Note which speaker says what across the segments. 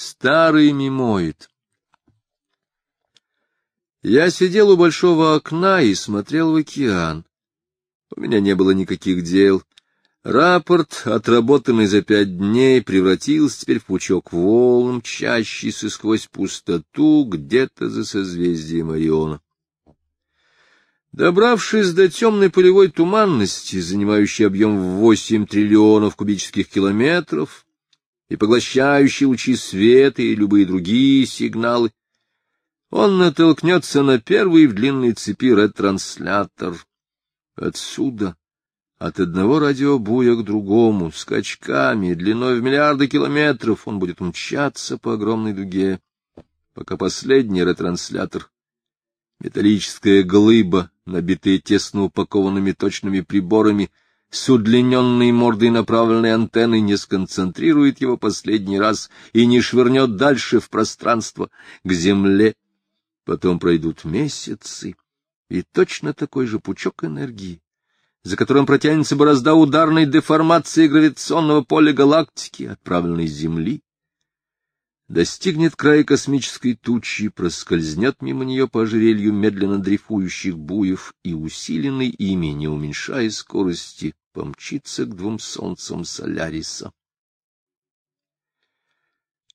Speaker 1: Старый мимоид. Я сидел у большого окна и смотрел в океан. У меня не было никаких дел. Рапорт, отработанный за пять дней, превратился теперь в пучок волн, мчащийся сквозь пустоту где-то за созвездием Ориона. Добравшись до темной полевой туманности, занимающей объем в восемь триллионов кубических километров и поглощающей лучи света и любые другие сигналы, он натолкнется на первый в длинной цепи ретранслятор. Отсюда, от одного радиобуя к другому, скачками, длиной в миллиарды километров, он будет мчаться по огромной дуге, пока последний ретранслятор, металлическая глыба, набитая тесно упакованными точными приборами, с удлиненной мордой направленной антенной, не сконцентрирует его последний раз и не швырнет дальше в пространство, к земле. Потом пройдут месяцы, и точно такой же пучок энергии, за которым протянется борозда ударной деформации гравитационного поля галактики, отправленной с Земли, достигнет края космической тучи, проскользнет мимо нее по ожерелью медленно дрейфующих буев и, усиленный ими, не уменьшая скорости, помчится к двум солнцам Соляриса.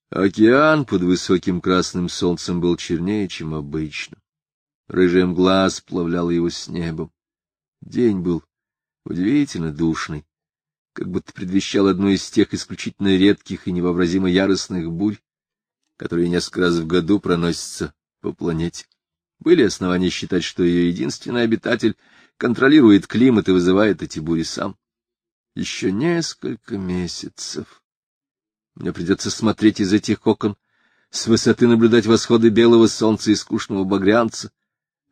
Speaker 1: Океан под высоким красным солнцем был чернее, чем обычно. Рыжая мгла сплавляла его с небом. День был удивительно душный, как будто предвещал одну из тех исключительно редких и невообразимо яростных бурь, которые несколько раз в году проносятся по планете. Были основания считать, что ее единственный обитатель контролирует климат и вызывает эти бури сам. Еще несколько месяцев. Мне придется смотреть из этих окон, с высоты наблюдать восходы белого солнца и скучного багрянца,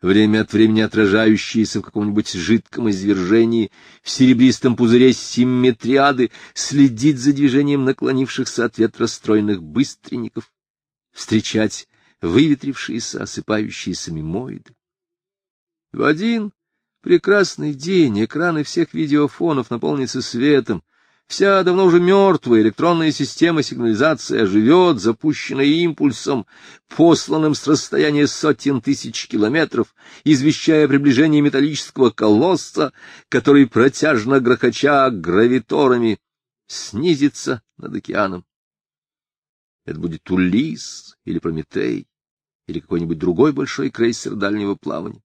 Speaker 1: время от времени отражающиеся в каком-нибудь жидком извержении, в серебристом пузыре симметриады, следить за движением наклонившихся от ветра стройных быстренников, встречать выветрившиеся, осыпающиеся мимоиды. В один прекрасный день экраны всех видеофонов наполнятся светом, Вся давно уже мертвая электронная система сигнализации оживет, запущенная импульсом, посланным с расстояния сотен тысяч километров, извещая о приближении металлического колосса, который, протяжно грохоча гравиторами, снизится над океаном. Это будет Улис или Прометей, или какой-нибудь другой большой крейсер дальнего плавания.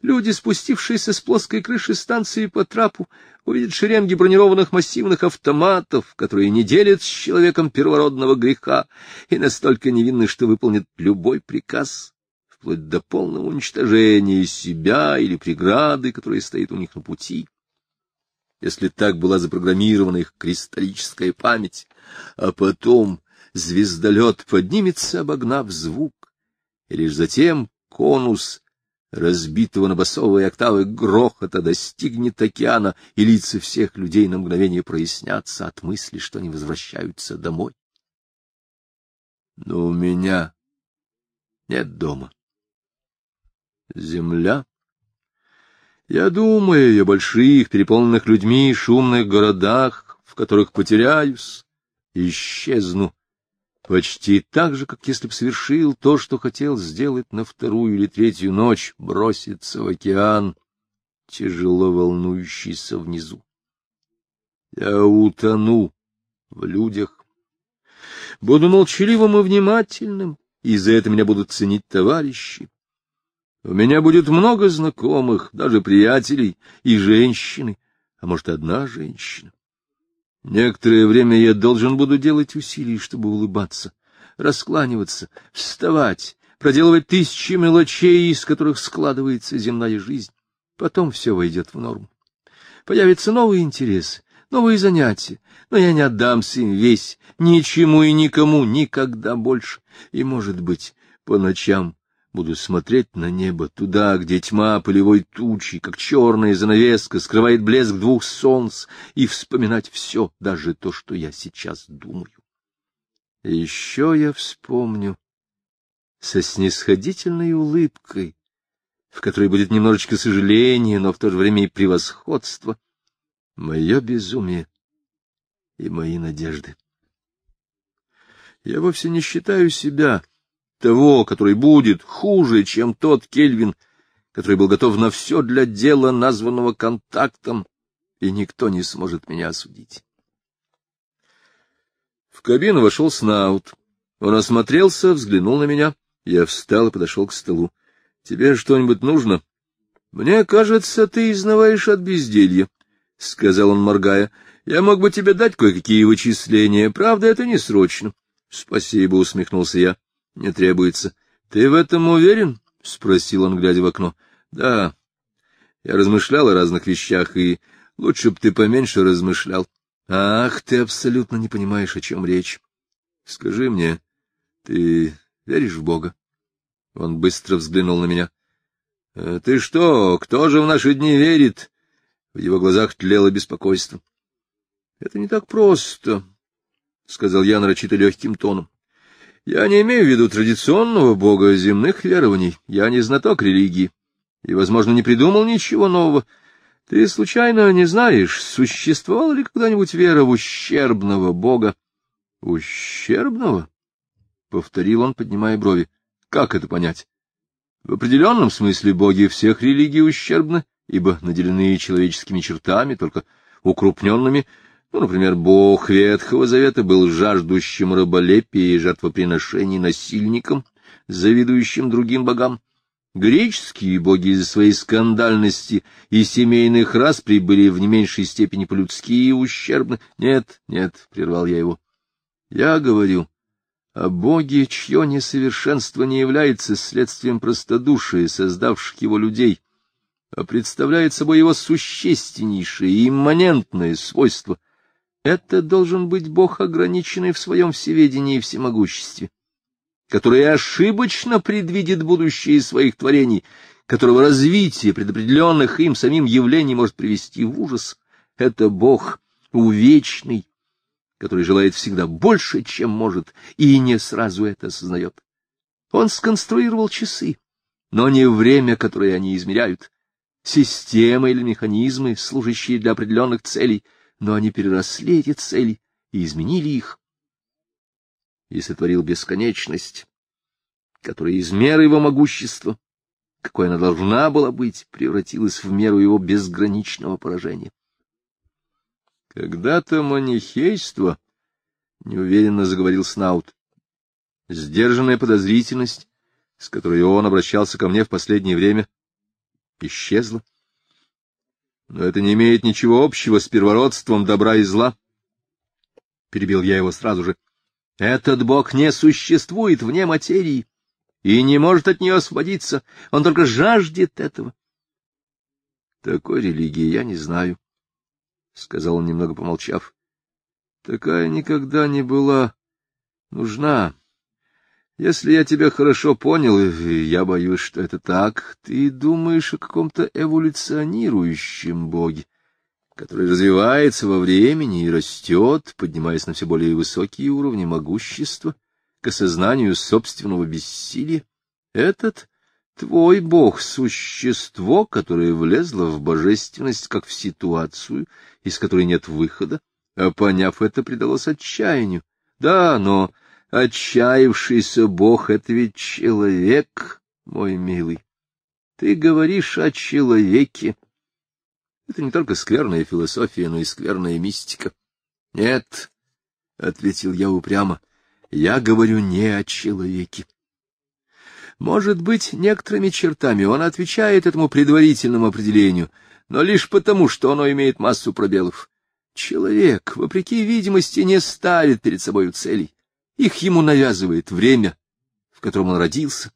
Speaker 1: Люди, спустившиеся с плоской крыши станции по трапу, увидят шеренги бронированных массивных автоматов, которые не делят с человеком первородного греха и настолько невинны, что выполнят любой приказ, вплоть до полного уничтожения себя или преграды, которая стоит у них на пути. Если так была запрограммирована их кристаллическая память, а потом звездолет поднимется, обогнав звук, и лишь затем конус разбитого на басовые октавы грохота достигнет океана, и лица всех людей на мгновение прояснятся от мысли, что они возвращаются домой. Но у меня нет дома. Земля. Я думаю о больших, переполненных людьми, шумных городах, в которых потеряюсь, исчезну, почти так же, как если б совершил то, что хотел сделать на вторую или третью ночь, броситься в океан, тяжело волнующийся внизу. Я утону в людях, буду молчаливым и внимательным, и за это меня будут ценить товарищи. У меня будет много знакомых, даже приятелей и женщины, а может, одна женщина. Некоторое время я должен буду делать усилия, чтобы улыбаться, раскланиваться, вставать, проделывать тысячи мелочей, из которых складывается земная жизнь. Потом все войдет в норму. Появятся новые интересы, новые занятия, но я не отдамся им весь, ничему и никому, никогда больше. И, может быть, по ночам Буду смотреть на небо, туда, где тьма полевой тучи, как черная занавеска, скрывает блеск двух солнц, и вспоминать все, даже то, что я сейчас думаю. И еще я вспомню со снисходительной улыбкой, в которой будет немножечко сожаления, но в то же время и превосходство, мое безумие и мои надежды. Я вовсе не считаю себя того, который будет хуже, чем тот Кельвин, который был готов на все для дела, названного контактом, и никто не сможет меня осудить. В кабину вошел Снаут. Он осмотрелся, взглянул на меня. Я встал и подошел к столу. — Тебе что-нибудь нужно? — Мне кажется, ты изнываешь от безделья, — сказал он, моргая. — Я мог бы тебе дать кое-какие вычисления. Правда, это не срочно. — Спасибо, — усмехнулся я. — Не требуется. — Ты в этом уверен? — спросил он, глядя в окно. — Да. Я размышлял о разных вещах, и лучше б ты поменьше размышлял. — Ах, ты абсолютно не понимаешь, о чем речь. Скажи мне, ты веришь в Бога? Он быстро взглянул на меня. «Э, — Ты что, кто же в наши дни верит? В его глазах тлело беспокойство. — Это не так просто, — сказал я нарочито легким тоном. — Я не имею в виду традиционного бога земных верований. Я не знаток религии и, возможно, не придумал ничего нового. Ты, случайно, не знаешь, существовала ли когда-нибудь вера в ущербного бога? — Ущербного? — повторил он, поднимая брови. — Как это понять? В определенном смысле боги всех религий ущербны, ибо наделены человеческими чертами, только укрупненными. Ну, например, бог Ветхого Завета был жаждущим раболепия и жертвоприношений насильником, завидующим другим богам. Греческие боги из-за своей скандальности и семейных распри были в не меньшей степени по-людски и ущербны. Нет, нет, — прервал я его. Я говорю о Боге, чье несовершенство не является следствием простодушия, создавших его людей, а представляет собой его существеннейшее и имманентное свойство. Это должен быть Бог, ограниченный в своем всеведении и всемогуществе, который ошибочно предвидит будущее своих творений, которого развитие предопределенных им самим явлений может привести в ужас. Это Бог увечный, который желает всегда больше, чем может, и не сразу это осознает. Он сконструировал часы, но не время, которое они измеряют, системы или механизмы, служащие для определенных целей, но они переросли эти цели и изменили их. И сотворил бесконечность, которая из меры его могущества, какой она должна была быть, превратилась в меру его безграничного поражения. Когда-то манихейство, — неуверенно заговорил Снаут, — сдержанная подозрительность, с которой он обращался ко мне в последнее время, исчезла. Но это не имеет ничего общего с первородством добра и зла. Перебил я его сразу же. Этот бог не существует вне материи и не может от нее освободиться, он только жаждет этого. Такой религии я не знаю. — сказал он, немного помолчав. — Такая никогда не была нужна. Если я тебя хорошо понял, я боюсь, что это так, ты думаешь о каком-то эволюционирующем боге, который развивается во времени и растет, поднимаясь на все более высокие уровни могущества, к осознанию собственного бессилия. Этот Твой бог — существо, которое влезло в божественность, как в ситуацию, из которой нет выхода, а, поняв это, предалось отчаянию. Да, но отчаявшийся бог — это ведь человек, мой милый. Ты говоришь о человеке. Это не только скверная философия, но и скверная мистика. — Нет, — ответил я упрямо, — я говорю не о человеке. Может быть, некоторыми чертами он отвечает этому предварительному определению, но лишь потому, что оно имеет массу пробелов. Человек, вопреки видимости, не ставит перед собой целей. Их ему навязывает время, в котором он родился.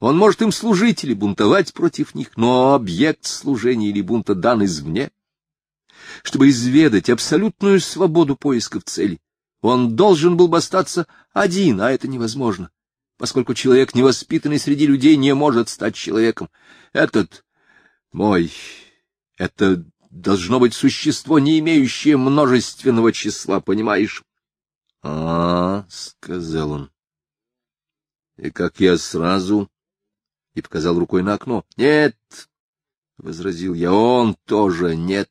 Speaker 1: Он может им служить или бунтовать против них, но объект служения или бунта дан извне. Чтобы изведать абсолютную свободу поисков целей, он должен был бы остаться один, а это невозможно поскольку человек, невоспитанный среди людей, не может стать человеком. Этот мой, это должно быть существо, не имеющее множественного числа, понимаешь? — А, — сказал он. — И как я сразу... И показал рукой на окно. — Нет, — возразил я, — он тоже нет.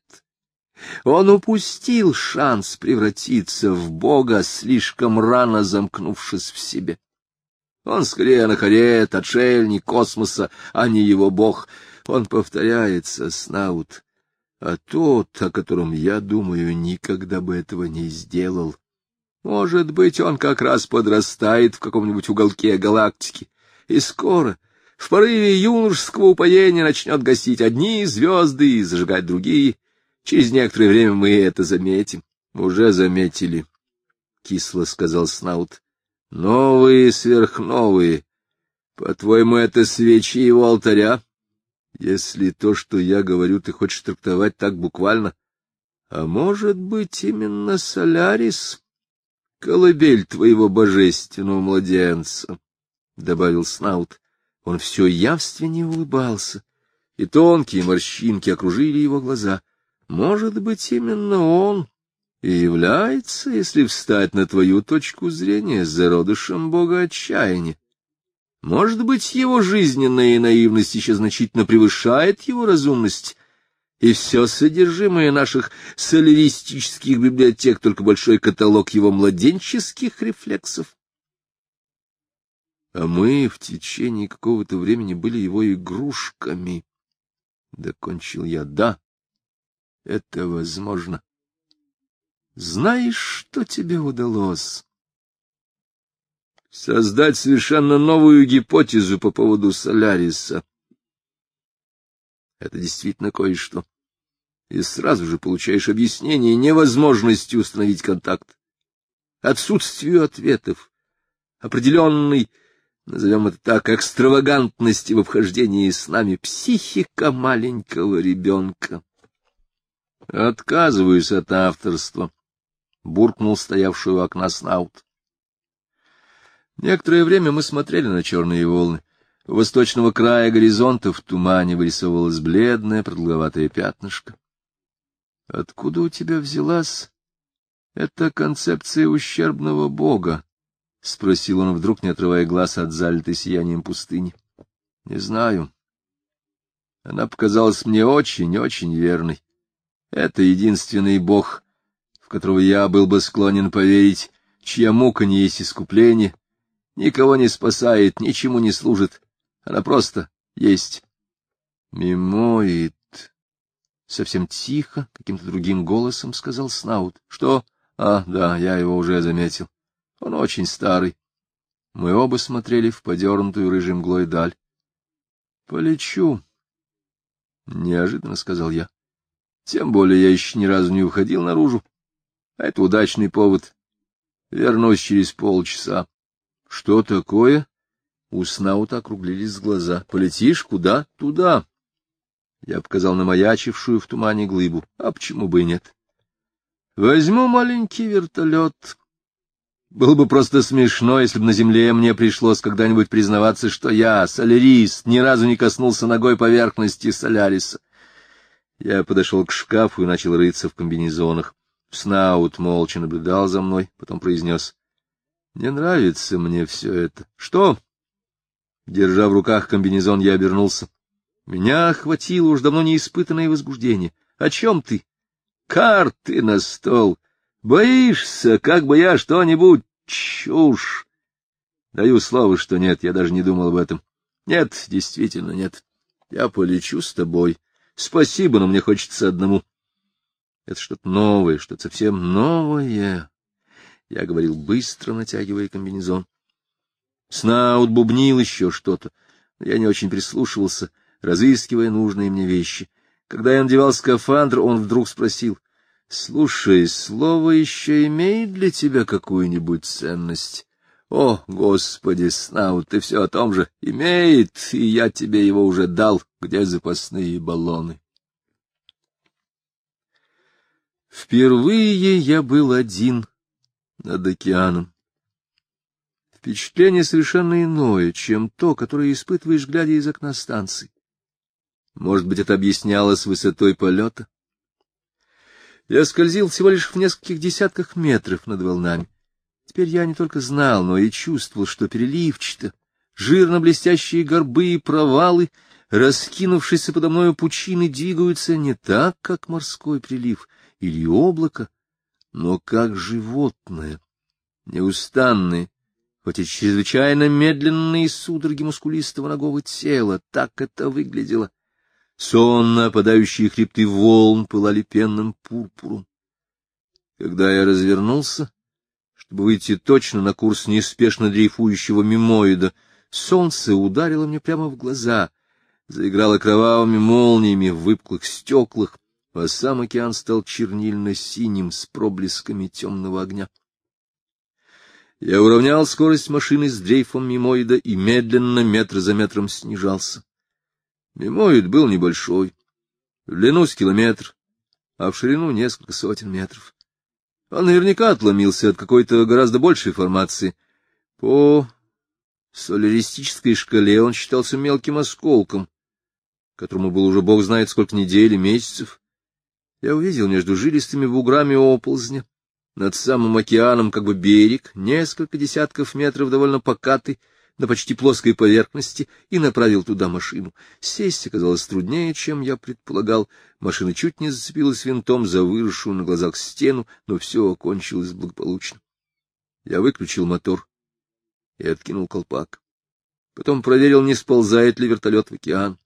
Speaker 1: Он упустил шанс превратиться в Бога, слишком рано замкнувшись в себе. Он скорее анахарет, отшельник космоса, а не его бог. Он повторяется, Снаут, а тот, о котором я думаю, никогда бы этого не сделал. Может быть, он как раз подрастает в каком-нибудь уголке галактики, и скоро, в порыве юношеского упоения, начнет гасить одни звезды и зажигать другие. Через некоторое время мы это заметим. — Уже заметили, — кисло сказал Снаут. — Новые сверхновые. По-твоему, это свечи его алтаря? Если то, что я говорю, ты хочешь трактовать так буквально. А может быть, именно Солярис? Колыбель твоего божественного младенца, — добавил Снаут. Он все явственнее улыбался, и тонкие морщинки окружили его глаза. Может быть, именно он и является, если встать на твою точку зрения, зародышем бога отчаяния. Может быть, его жизненная наивность еще значительно превышает его разумность, и все содержимое наших соляристических библиотек, только большой каталог его младенческих рефлексов. А мы в течение какого-то времени были его игрушками. Докончил я. Да, это возможно. Знаешь, что тебе удалось? Создать совершенно новую гипотезу по поводу Соляриса. Это действительно кое-что и сразу же получаешь объяснение невозможности установить контакт, отсутствию ответов, определенной, назовем это так, экстравагантности в обхождении с нами психика маленького ребенка. Отказываюсь от авторства, — буркнул стоявший у окна Снаут. Некоторое время мы смотрели на черные волны. У восточного края горизонта в тумане вырисовывалось бледное продолговатое пятнышко. — Откуда у тебя взялась эта концепция ущербного бога? — спросил он вдруг, не отрывая глаз от залитой сиянием пустыни. — Не знаю. Она показалась мне очень-очень верной. Это единственный бог, в которого я был бы склонен поверить, чья мука не есть искупление, никого не спасает, ничему не служит. Она просто есть. Мимоид Совсем тихо, каким-то другим голосом сказал Снаут. — Что? А, да, я его уже заметил. Он очень старый. Мы оба смотрели в подернутую рыжим мглой даль. — Полечу, — неожиданно сказал я. Тем более я еще ни разу не выходил наружу. А это удачный повод. Вернусь через полчаса. — Что такое? У Снаута округлились глаза. — Полетишь куда? — Туда. Я показал на маячившую в тумане глыбу. А почему бы и нет? Возьму маленький вертолет. Было бы просто смешно, если бы на земле мне пришлось когда-нибудь признаваться, что я, солярист, ни разу не коснулся ногой поверхности соляриса. Я подошел к шкафу и начал рыться в комбинезонах. Снаут молча наблюдал за мной, потом произнес. — Не нравится мне все это. — Что? Держа в руках комбинезон, я обернулся. Меня охватило уж давно неиспытанное возбуждение. О чем ты? Карты на стол. Боишься, как бы я что-нибудь... Чушь! Даю слово, что нет, я даже не думал об этом. Нет, действительно нет. Я полечу с тобой. Спасибо, но мне хочется одному. Это что-то новое, что-то совсем новое. Я говорил быстро, натягивая комбинезон. Снаут бубнил еще что-то, но я не очень прислушивался — разыскивая нужные мне вещи. Когда я надевал скафандр, он вдруг спросил, — Слушай, слово еще имеет для тебя какую-нибудь ценность? — О, Господи, Снау, ты все о том же. Имеет, и я тебе его уже дал. Где запасные баллоны? Впервые я был один над океаном. Впечатление совершенно иное, чем то, которое испытываешь, глядя из окна станции. Может быть, это объяснялось высотой полета? Я скользил всего лишь в нескольких десятках метров над волнами. Теперь я не только знал, но и чувствовал, что переливчато, жирно-блестящие горбы и провалы раскинувшиеся подо мною пучины двигаются не так, как морской прилив или облако, но как животное, неустанные, хоть и чрезвычайно медленные судороги мускулистого ногого тела, так это выглядело. Сонно опадающие хребты волн пылали пенным пурпуром. Когда я развернулся, чтобы выйти точно на курс неспешно дрейфующего мимоида, солнце ударило мне прямо в глаза, заиграло кровавыми молниями в выпуклых стеклах, а сам океан стал чернильно-синим с проблесками темного огня. Я уравнял скорость машины с дрейфом мимоида и медленно, метр за метром, снижался. Мимоид был небольшой, в длину с километр, а в ширину несколько сотен метров. Он наверняка отломился от какой-то гораздо большей формации. По соляристической шкале он считался мелким осколком, которому был уже бог знает сколько недель и месяцев. Я увидел между жилистыми буграми оползня, над самым океаном как бы берег, несколько десятков метров довольно покатый, на почти плоской поверхности и направил туда машину. Сесть оказалось труднее, чем я предполагал. Машина чуть не зацепилась винтом за выросшую на глазах стену, но все окончилось благополучно. Я выключил мотор и откинул колпак. Потом проверил, не сползает ли вертолет в океан.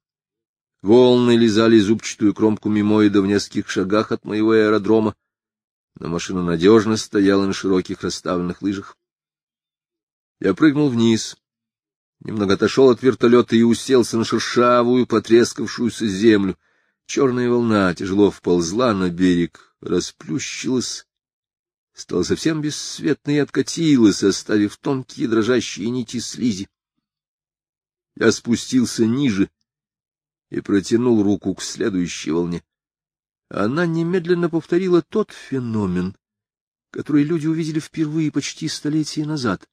Speaker 1: Волны лизали зубчатую кромку мимоида в нескольких шагах от моего аэродрома, но машина надежно стояла на широких расставленных лыжах. Я прыгнул вниз, немного отошел от вертолета и уселся на шершавую, потрескавшуюся землю. Черная волна тяжело вползла на берег, расплющилась, стала совсем бесцветной и откатилась, оставив тонкие дрожащие нити слизи. Я спустился ниже и протянул руку к следующей волне. Она немедленно повторила тот феномен, который люди увидели впервые почти столетия назад.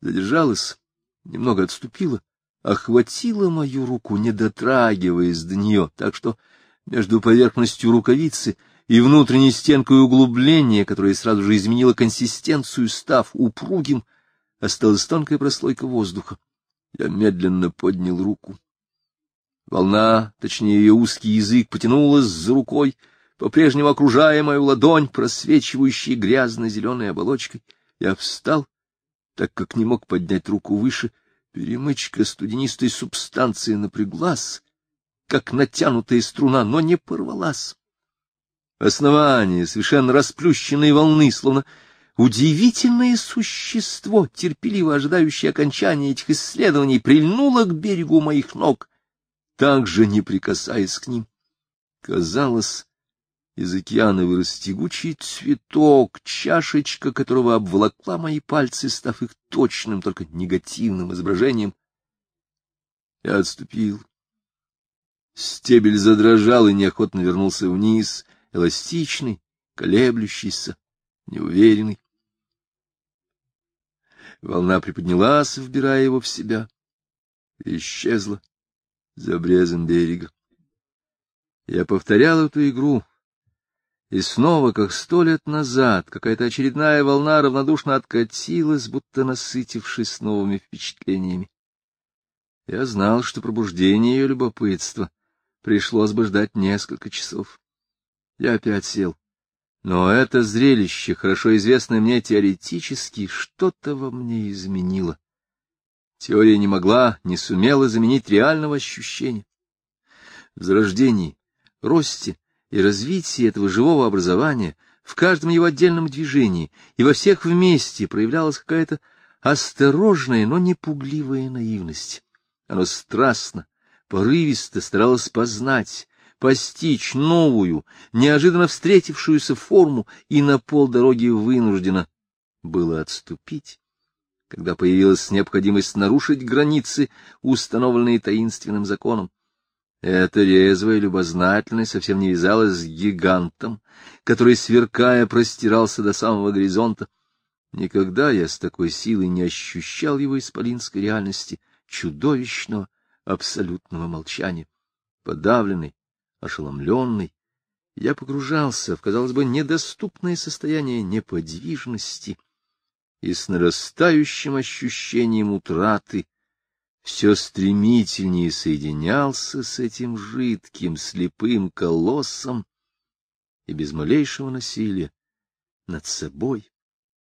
Speaker 1: Задержалась, немного отступила, охватила мою руку, не дотрагиваясь до нее, так что между поверхностью рукавицы и внутренней стенкой углубления, которое сразу же изменило консистенцию, став упругим, осталась тонкая прослойка воздуха. Я медленно поднял руку. Волна, точнее ее узкий язык, потянулась за рукой, по-прежнему окружая мою ладонь, просвечивающей грязно-зеленой оболочкой. Я встал, так как не мог поднять руку выше. Перемычка студенистой субстанции напряглась, как натянутая струна, но не порвалась. Основание совершенно расплющенной волны, словно удивительное существо, терпеливо ожидающее окончания этих исследований, прильнуло к берегу моих ног также не прикасаясь к ним. Казалось, из океана вырос тягучий цветок, чашечка которого обволокла мои пальцы, став их точным, только негативным изображением. Я отступил. Стебель задрожал и неохотно вернулся вниз, эластичный, колеблющийся, неуверенный. Волна приподнялась, вбирая его в себя, и исчезла за обрезом берега. Я повторял эту игру, и снова, как сто лет назад, какая-то очередная волна равнодушно откатилась, будто насытившись новыми впечатлениями. Я знал, что пробуждение ее любопытства пришлось бы ждать несколько часов. Я опять сел. Но это зрелище, хорошо известное мне теоретически, что-то во мне изменило. Теория не могла, не сумела заменить реального ощущения. В зарождении, росте и развитии этого живого образования, в каждом его отдельном движении и во всех вместе проявлялась какая-то осторожная, но не пугливая наивность. Оно страстно, порывисто старалось познать, постичь новую, неожиданно встретившуюся форму и на полдороги вынуждено было отступить когда появилась необходимость нарушить границы, установленные таинственным законом. Эта резвая любознательность совсем не вязалась с гигантом, который, сверкая, простирался до самого горизонта. Никогда я с такой силой не ощущал его исполинской реальности, чудовищного, абсолютного молчания. Подавленный, ошеломленный, я погружался в, казалось бы, недоступное состояние неподвижности — и с нарастающим ощущением утраты все стремительнее соединялся с этим жидким слепым колоссом и без малейшего насилия над собой,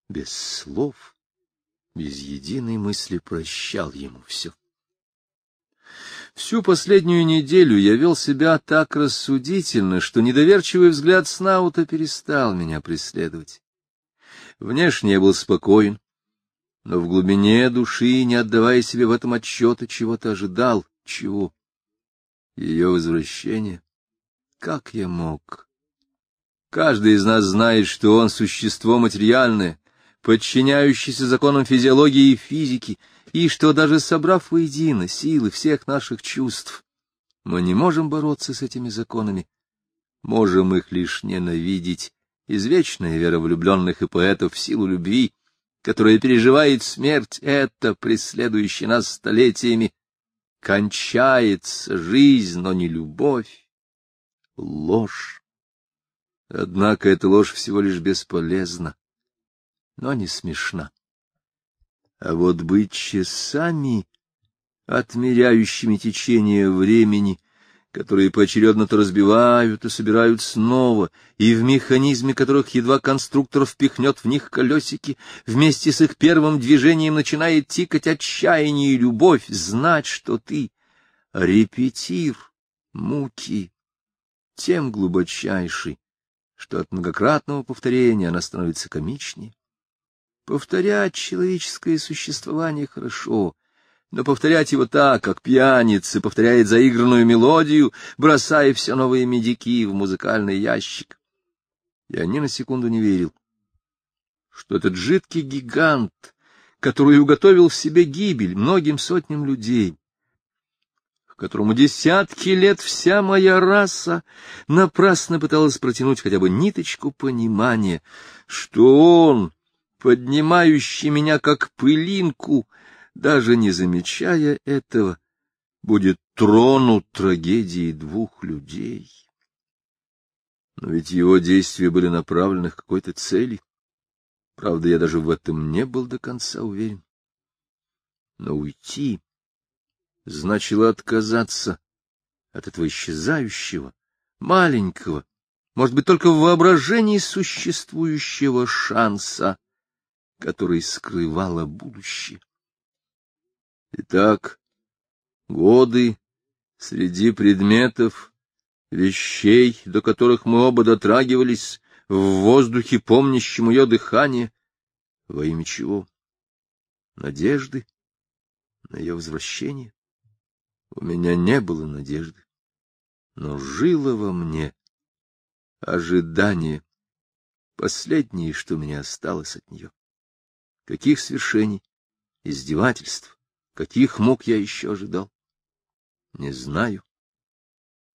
Speaker 1: без слов, без единой мысли прощал ему все. Всю последнюю неделю я вел себя так рассудительно, что недоверчивый взгляд Снаута перестал меня преследовать. Внешне я был спокоен, но в глубине души, не отдавая себе в этом отчета, чего-то ожидал. Чего? Ее возвращение. Как я мог? Каждый из нас знает, что он существо материальное, подчиняющееся законам физиологии и физики, и что даже собрав воедино силы всех наших чувств, мы не можем бороться с этими законами, можем их лишь ненавидеть, извечная вера влюбленных и поэтов в силу любви, которая переживает смерть, это, преследующая нас столетиями, кончается жизнь, но не любовь, ложь. Однако эта ложь всего лишь бесполезна, но не смешна. А вот быть часами, отмеряющими течение времени, которые поочередно то разбивают и собирают снова, и в механизме которых едва конструктор впихнет в них колесики, вместе с их первым движением начинает тикать отчаяние и любовь, знать, что ты репетир муки, тем глубочайший, что от многократного повторения она становится комичнее. Повторять человеческое существование хорошо, но повторять его так, как пьяница повторяет заигранную мелодию, бросая все новые медики в музыкальный ящик. Я ни на секунду не верил, что этот жидкий гигант, который уготовил в себе гибель многим сотням людей, к которому десятки лет вся моя раса напрасно пыталась протянуть хотя бы ниточку понимания, что он поднимающий меня как пылинку, даже не замечая этого, будет тронут трагедией двух людей. Но ведь его действия были направлены к какой-то цели. Правда, я даже в этом не был до конца уверен. Но уйти значило отказаться от этого исчезающего, маленького, может быть, только в воображении существующего шанса который скрывало будущее. Итак, годы среди предметов, вещей, до которых мы оба дотрагивались, в воздухе, помнящем ее дыхание, во имя чего? Надежды на ее возвращение? У меня не было надежды, но жило во мне ожидание, последнее, что мне осталось от нее. Каких свершений, издевательств, каких мук я еще ожидал? Не знаю.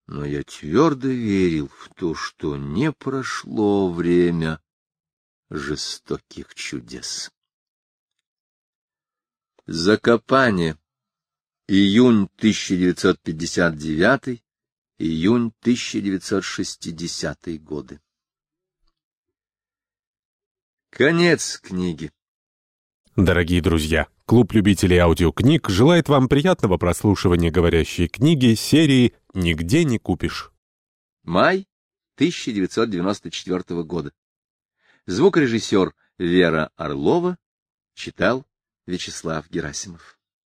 Speaker 1: Но я твердо верил в то, что не прошло время жестоких чудес. Закопание. Июнь 1959, июнь 1960 годы. Конец книги.
Speaker 2: Дорогие друзья, клуб любителей аудиокниг желает вам приятного прослушивания говорящей книги серии «Нигде не купишь».
Speaker 1: Май 1994 года. Звукорежиссер Вера Орлова читал Вячеслав Герасимов.